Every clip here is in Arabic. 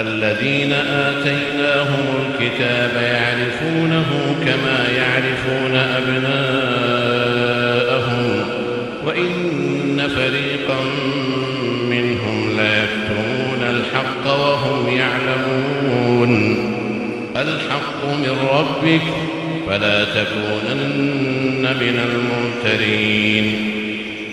الذين آتيناهم الكتاب يعرفونه كما يعرفون أبناءهم وإن فريقا منهم ليكتمون الحق وهم يعلمون. الحق من ربك فلا تكونن من الممترين.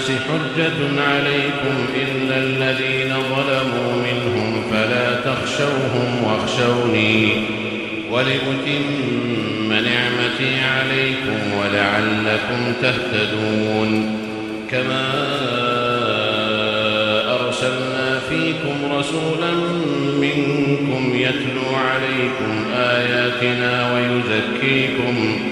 حجة عليكم إلا الذين ظلموا منهم فلا تخشوهم واخشوني ولأتم نعمتي عليكم ولعلكم تهتدون كما أرسلنا فيكم رسولا منكم يتلو عليكم آياتنا ويزكيكم ويزكيكم